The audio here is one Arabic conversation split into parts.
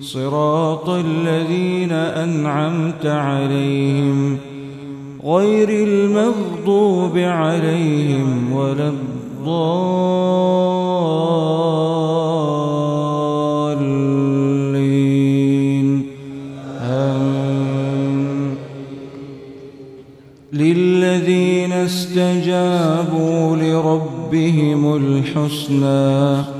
صراط الذين أنعمت عليهم غير المغضوب عليهم ولا الضالين. آمين. للذين استجابوا لربهم الحسنى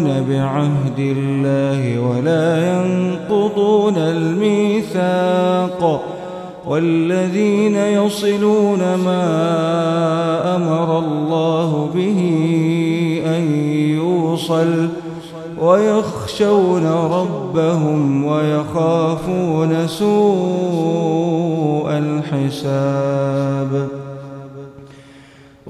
بعهد الله ولا ينقضون الميثاق والذين يصلون ما أمر الله به أن يوصل ويخشون ربهم ويخافون سوء الحساب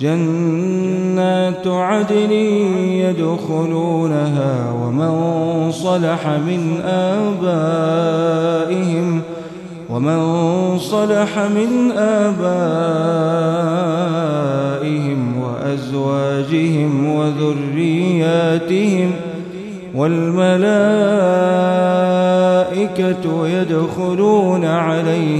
جنات عدن يدخلونها ومن صلح من آبائهم ومن صلح من آبائهم وأزواجهم وذرياتهم والملائكة يدخلون عليهم.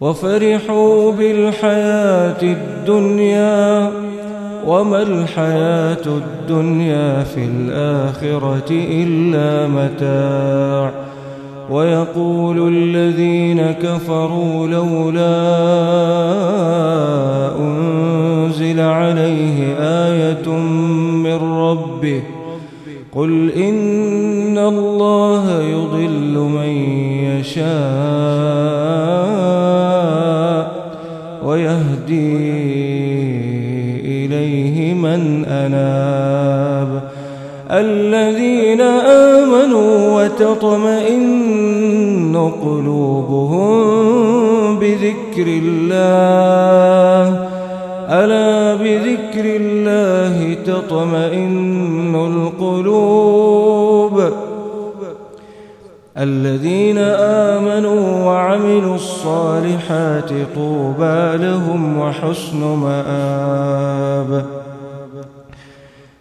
وفرحوا بالحياة الدنيا وما الحياة الدنيا في الآخرة إلا متاع. ويقول الذين كفروا لولا آمنوا وتطمئن قلوبهم بذكر الله ألا بذكر الله تطمئن القلوب الذين آمنوا وعملوا الصالحات طوبى لهم وحسن مآب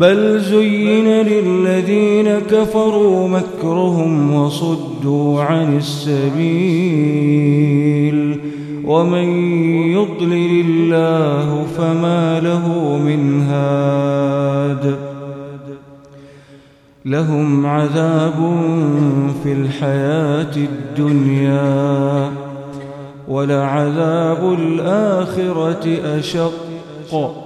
بل زين للذين كفروا مكرهم وصدوا عن السبيل ومن يضلل الله فما له من هاد لهم عذاب في الحياة الدنيا ولعذاب الآخرة أشق